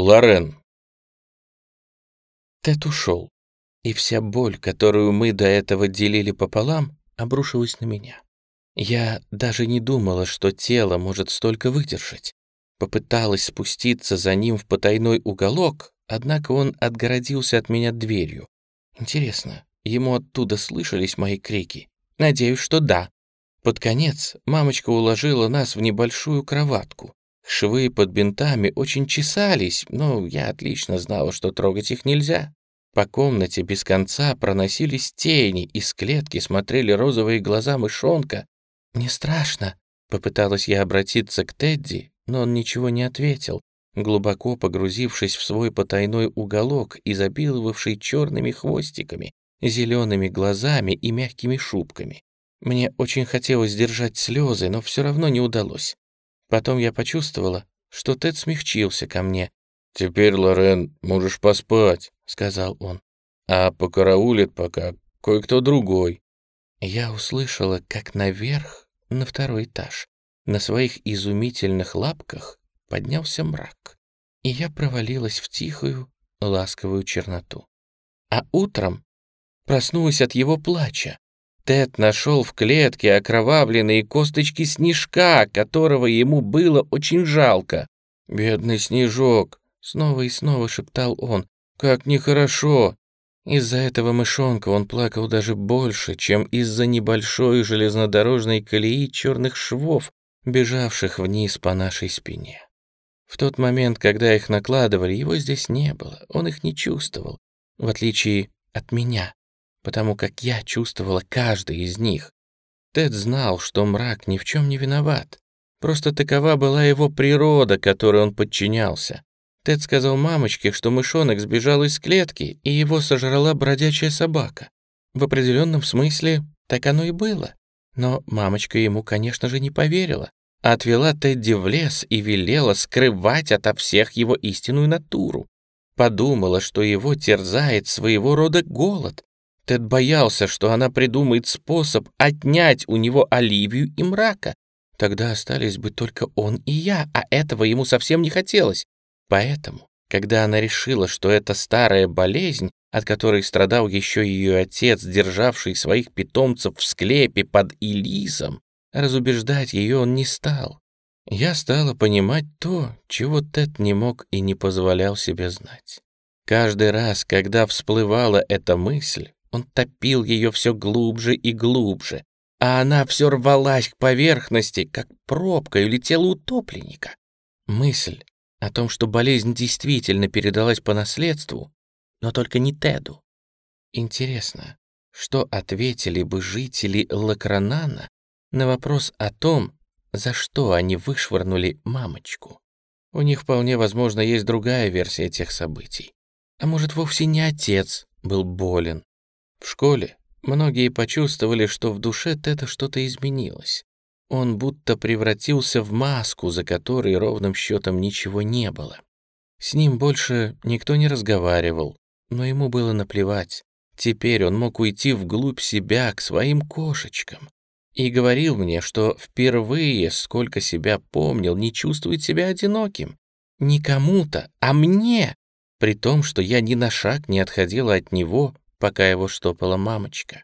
Лорен. Тед ушел, и вся боль, которую мы до этого делили пополам, обрушилась на меня. Я даже не думала, что тело может столько выдержать. Попыталась спуститься за ним в потайной уголок, однако он отгородился от меня дверью. Интересно, ему оттуда слышались мои крики? Надеюсь, что да. Под конец мамочка уложила нас в небольшую кроватку. Швы под бинтами очень чесались, но я отлично знала, что трогать их нельзя. По комнате без конца проносились тени, из клетки смотрели розовые глаза мышонка. «Мне страшно», — попыталась я обратиться к Тедди, но он ничего не ответил, глубоко погрузившись в свой потайной уголок, изобиловавший черными хвостиками, зелеными глазами и мягкими шубками. Мне очень хотелось сдержать слезы, но все равно не удалось. Потом я почувствовала, что Тед смягчился ко мне. «Теперь, Лорен, можешь поспать», — сказал он. «А покараулит пока кое-кто другой». Я услышала, как наверх, на второй этаж, на своих изумительных лапках поднялся мрак, и я провалилась в тихую, ласковую черноту. А утром проснулась от его плача, Тед нашел в клетке окровавленные косточки снежка, которого ему было очень жалко. «Бедный снежок!» — снова и снова шептал он. «Как нехорошо!» Из-за этого мышонка он плакал даже больше, чем из-за небольшой железнодорожной колеи черных швов, бежавших вниз по нашей спине. В тот момент, когда их накладывали, его здесь не было, он их не чувствовал, в отличие от меня потому как я чувствовала каждый из них. Тед знал, что мрак ни в чем не виноват. Просто такова была его природа, которой он подчинялся. Тед сказал мамочке, что мышонок сбежал из клетки, и его сожрала бродячая собака. В определенном смысле так оно и было. Но мамочка ему, конечно же, не поверила. Отвела Тедди в лес и велела скрывать ото всех его истинную натуру. Подумала, что его терзает своего рода голод, Тед боялся, что она придумает способ отнять у него Оливию и мрака. Тогда остались бы только он и я, а этого ему совсем не хотелось. Поэтому, когда она решила, что это старая болезнь, от которой страдал еще ее отец, державший своих питомцев в склепе под Элизом, разубеждать ее он не стал. Я стала понимать то, чего Тед не мог и не позволял себе знать. Каждый раз, когда всплывала эта мысль, он топил ее все глубже и глубже, а она все рвалась к поверхности, как пробка или тело утопленника. Мысль о том, что болезнь действительно передалась по наследству, но только не Теду. Интересно, что ответили бы жители Лакранана на вопрос о том, за что они вышвырнули мамочку? У них вполне возможно есть другая версия этих событий. А может, вовсе не отец был болен, в школе многие почувствовали, что в душе Теда что-то изменилось. Он будто превратился в маску, за которой ровным счетом ничего не было. С ним больше никто не разговаривал, но ему было наплевать. Теперь он мог уйти вглубь себя, к своим кошечкам. И говорил мне, что впервые, сколько себя помнил, не чувствует себя одиноким. Не кому-то, а мне. При том, что я ни на шаг не отходила от него, пока его штопала мамочка.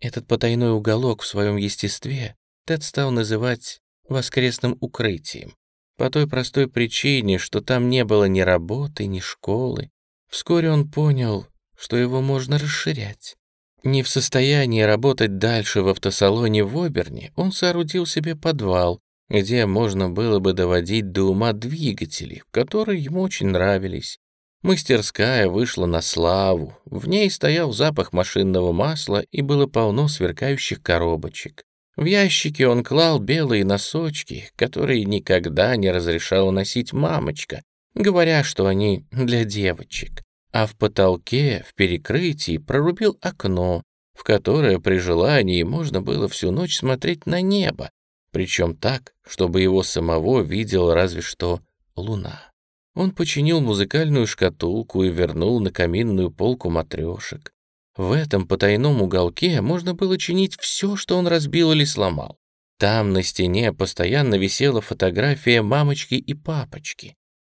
Этот потайной уголок в своем естестве Тед стал называть воскресным укрытием. По той простой причине, что там не было ни работы, ни школы. Вскоре он понял, что его можно расширять. Не в состоянии работать дальше в автосалоне в Оберне, он соорудил себе подвал, где можно было бы доводить до ума двигатели, которые ему очень нравились, Мастерская вышла на славу, в ней стоял запах машинного масла и было полно сверкающих коробочек. В ящике он клал белые носочки, которые никогда не разрешала носить мамочка, говоря, что они для девочек. А в потолке, в перекрытии, прорубил окно, в которое при желании можно было всю ночь смотреть на небо, причем так, чтобы его самого видела разве что луна. Он починил музыкальную шкатулку и вернул на каминную полку матрешек. В этом потайном уголке можно было чинить все, что он разбил или сломал. Там на стене постоянно висела фотография мамочки и папочки.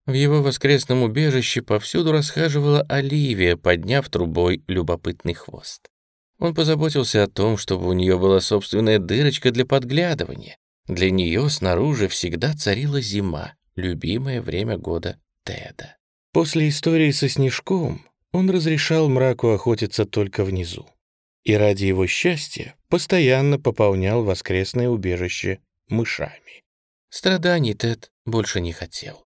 В его воскресном убежище повсюду расхаживала Оливия, подняв трубой любопытный хвост. Он позаботился о том, чтобы у нее была собственная дырочка для подглядывания. Для нее снаружи всегда царила зима, любимое время года Теда. После истории со Снежком он разрешал мраку охотиться только внизу. И ради его счастья постоянно пополнял воскресное убежище мышами. Страданий Тед больше не хотел.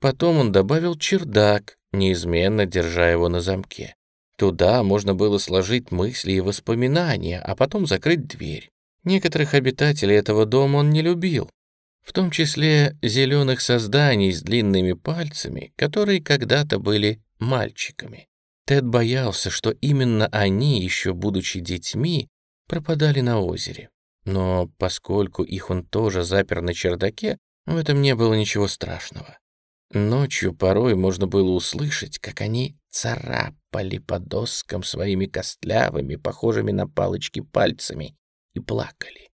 Потом он добавил чердак, неизменно держа его на замке. Туда можно было сложить мысли и воспоминания, а потом закрыть дверь. Некоторых обитателей этого дома он не любил, в том числе зеленых созданий с длинными пальцами, которые когда-то были мальчиками. Тед боялся, что именно они, еще будучи детьми, пропадали на озере. Но поскольку их он тоже запер на чердаке, в этом не было ничего страшного. Ночью порой можно было услышать, как они царапали по доскам своими костлявыми, похожими на палочки пальцами, и плакали.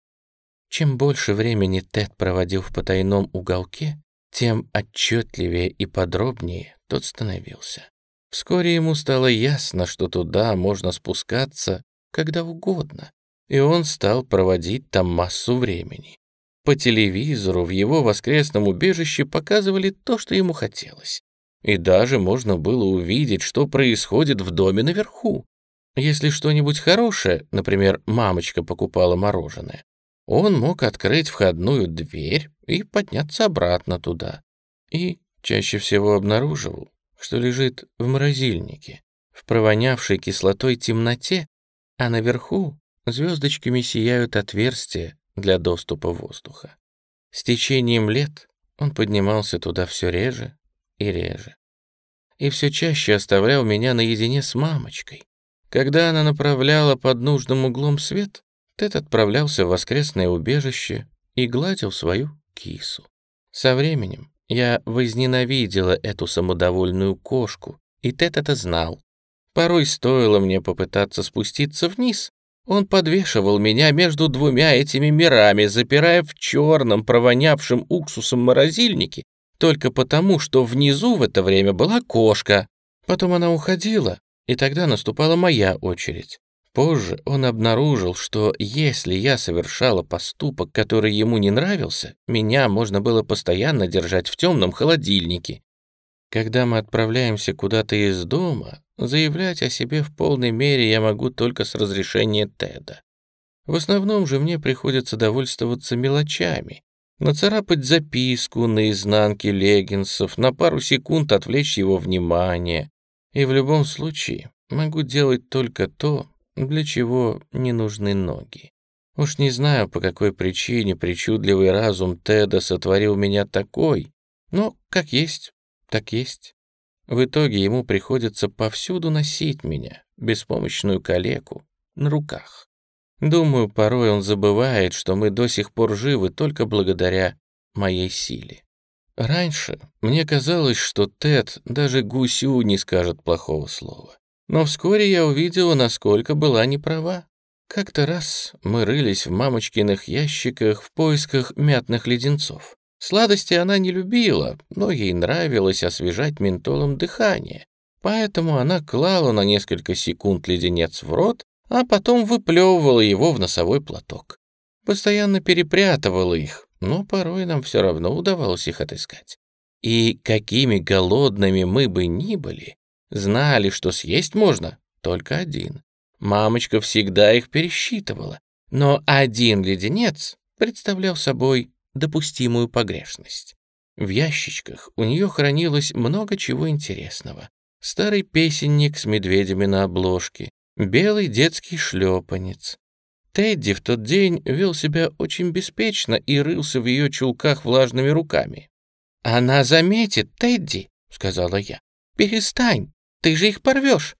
Чем больше времени Тед проводил в потайном уголке, тем отчетливее и подробнее тот становился. Вскоре ему стало ясно, что туда можно спускаться когда угодно, и он стал проводить там массу времени. По телевизору в его воскресном убежище показывали то, что ему хотелось. И даже можно было увидеть, что происходит в доме наверху. Если что-нибудь хорошее, например, мамочка покупала мороженое, он мог открыть входную дверь и подняться обратно туда. И чаще всего обнаруживал, что лежит в морозильнике, в провонявшей кислотой темноте, а наверху звездочками сияют отверстия для доступа воздуха. С течением лет он поднимался туда все реже и реже. И все чаще оставлял меня наедине с мамочкой. Когда она направляла под нужным углом свет, Тед отправлялся в воскресное убежище и гладил свою кису. Со временем я возненавидела эту самодовольную кошку, и Тед это знал. Порой стоило мне попытаться спуститься вниз, он подвешивал меня между двумя этими мирами, запирая в черном, провонявшем уксусом морозильнике, только потому, что внизу в это время была кошка. Потом она уходила, и тогда наступала моя очередь. Позже он обнаружил, что если я совершала поступок, который ему не нравился, меня можно было постоянно держать в темном холодильнике. Когда мы отправляемся куда-то из дома, заявлять о себе в полной мере я могу только с разрешения Теда. В основном же мне приходится довольствоваться мелочами. Нацарапать записку на изнанке леггинсов, на пару секунд отвлечь его внимание. И в любом случае могу делать только то, для чего не нужны ноги. Уж не знаю, по какой причине причудливый разум Теда сотворил меня такой, но как есть, так есть. В итоге ему приходится повсюду носить меня, беспомощную калеку, на руках. Думаю, порой он забывает, что мы до сих пор живы только благодаря моей силе. Раньше мне казалось, что Тед даже гусю не скажет плохого слова. Но вскоре я увидела, насколько была неправа. Как-то раз мы рылись в мамочкиных ящиках в поисках мятных леденцов. Сладости она не любила, но ей нравилось освежать ментолом дыхание. Поэтому она клала на несколько секунд леденец в рот, а потом выплевывала его в носовой платок. Постоянно перепрятывала их, но порой нам все равно удавалось их отыскать. И какими голодными мы бы ни были, Знали, что съесть можно только один. Мамочка всегда их пересчитывала, но один леденец представлял собой допустимую погрешность. В ящичках у нее хранилось много чего интересного. Старый песенник с медведями на обложке, белый детский шлепанец. Тедди в тот день вел себя очень беспечно и рылся в ее чулках влажными руками. «Она заметит, Тедди», — сказала я. «Перестань, ты же их порвешь!»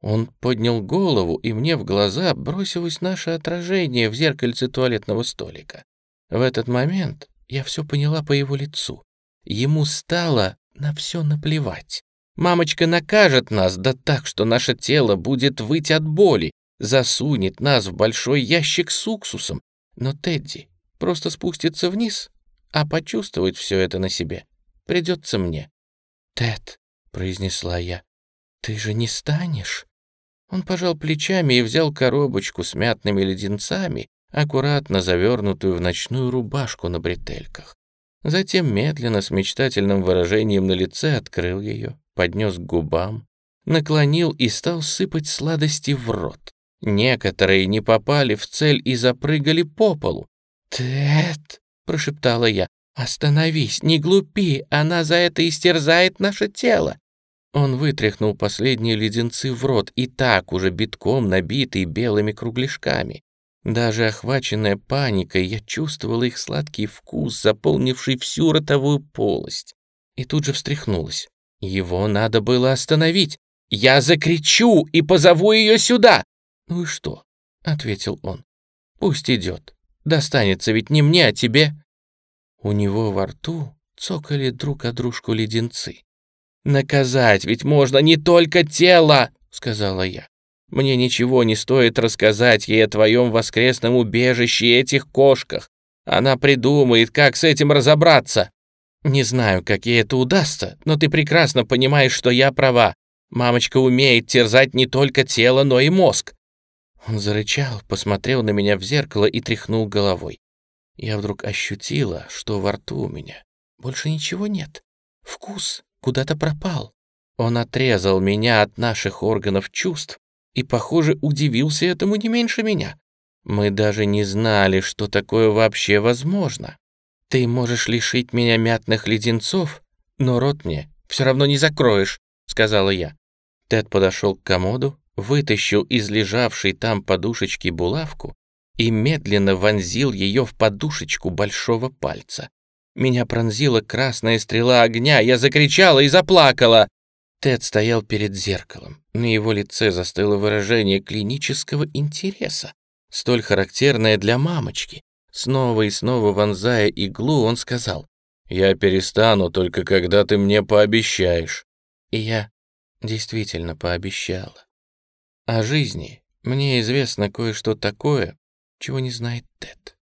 Он поднял голову, и мне в глаза бросилось наше отражение в зеркальце туалетного столика. В этот момент я все поняла по его лицу. Ему стало на все наплевать. Мамочка накажет нас, да так, что наше тело будет выть от боли, засунет нас в большой ящик с уксусом. Но Тедди просто спустится вниз, а почувствовать все это на себе придется мне. «Тед», — произнесла я, — «ты же не станешь?» Он пожал плечами и взял коробочку с мятными леденцами, аккуратно завернутую в ночную рубашку на бретельках. Затем медленно, с мечтательным выражением на лице, открыл ее, поднес к губам, наклонил и стал сыпать сладости в рот. Некоторые не попали в цель и запрыгали по полу. «Тед!» — прошептала я. «Остановись, не глупи, она за это истерзает наше тело!» Он вытряхнул последние леденцы в рот, и так уже битком набитый белыми кругляшками. Даже охваченная паникой, я чувствовала их сладкий вкус, заполнивший всю ротовую полость. И тут же встряхнулась. Его надо было остановить. «Я закричу и позову ее сюда!» «Ну и что?» — ответил он. «Пусть идет. Достанется ведь не мне, а тебе». У него во рту цокали друг о дружку леденцы. «Наказать ведь можно не только тело!» — сказала я. «Мне ничего не стоит рассказать ей о твоем воскресном убежище и этих кошках. Она придумает, как с этим разобраться. Не знаю, как ей это удастся, но ты прекрасно понимаешь, что я права. Мамочка умеет терзать не только тело, но и мозг. Он зарычал, посмотрел на меня в зеркало и тряхнул головой. Я вдруг ощутила, что во рту у меня больше ничего нет. Вкус куда-то пропал. Он отрезал меня от наших органов чувств и, похоже, удивился этому не меньше меня. Мы даже не знали, что такое вообще возможно. Ты можешь лишить меня мятных леденцов, но рот мне все равно не закроешь, сказала я. Тед подошел к комоду, вытащил из лежавшей там подушечки булавку и медленно вонзил ее в подушечку большого пальца. Меня пронзила красная стрела огня, я закричала и заплакала. Тед стоял перед зеркалом. На его лице застыло выражение клинического интереса, столь характерное для мамочки. Снова и снова вонзая иглу, он сказал, «Я перестану только когда ты мне пообещаешь». И я действительно пообещала. О жизни мне известно кое-что такое, чего не знает Тед,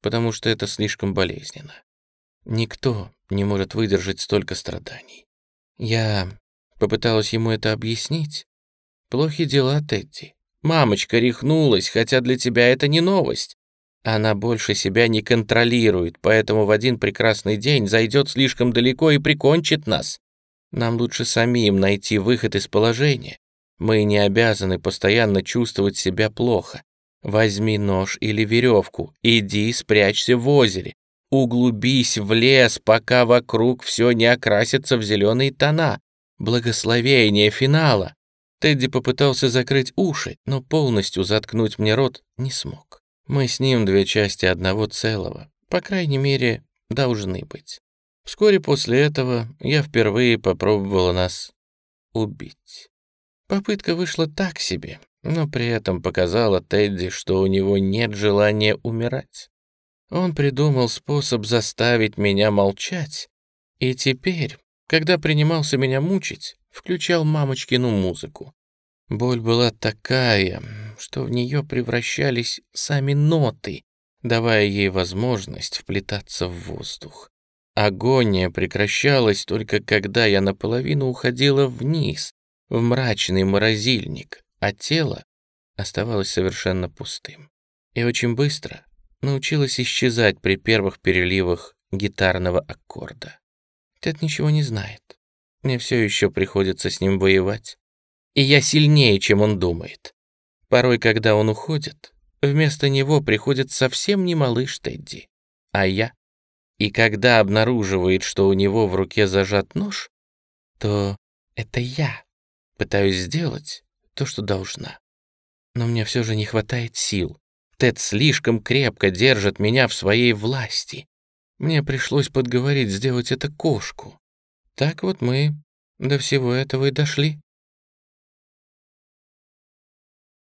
потому что это слишком болезненно. Никто не может выдержать столько страданий. Я попыталась ему это объяснить. Плохи дела, Тедди. Мамочка рехнулась, хотя для тебя это не новость. Она больше себя не контролирует, поэтому в один прекрасный день зайдет слишком далеко и прикончит нас. Нам лучше самим найти выход из положения. Мы не обязаны постоянно чувствовать себя плохо. Возьми нож или веревку, иди спрячься в озере, углубись в лес, пока вокруг все не окрасится в зеленые тона. Благословение финала. Тедди попытался закрыть уши, но полностью заткнуть мне рот не смог. Мы с ним две части одного целого, по крайней мере, должны быть. Вскоре после этого я впервые попробовала нас убить. Попытка вышла так себе, но при этом показала Тедди, что у него нет желания умирать. Он придумал способ заставить меня молчать, и теперь, когда принимался меня мучить, включал мамочкину музыку. Боль была такая, что в нее превращались сами ноты, давая ей возможность вплетаться в воздух. Агония прекращалась только когда я наполовину уходила вниз, в мрачный морозильник, а тело оставалось совершенно пустым. И очень быстро научилась исчезать при первых переливах гитарного аккорда. Тед ничего не знает. Мне все еще приходится с ним воевать. И я сильнее, чем он думает. Порой, когда он уходит, вместо него приходит совсем не малыш Тедди, а я. И когда обнаруживает, что у него в руке зажат нож, то это я Пытаюсь сделать то, что должна. Но мне все же не хватает сил. Тед слишком крепко держит меня в своей власти. Мне пришлось подговорить сделать это кошку. Так вот мы до всего этого и дошли.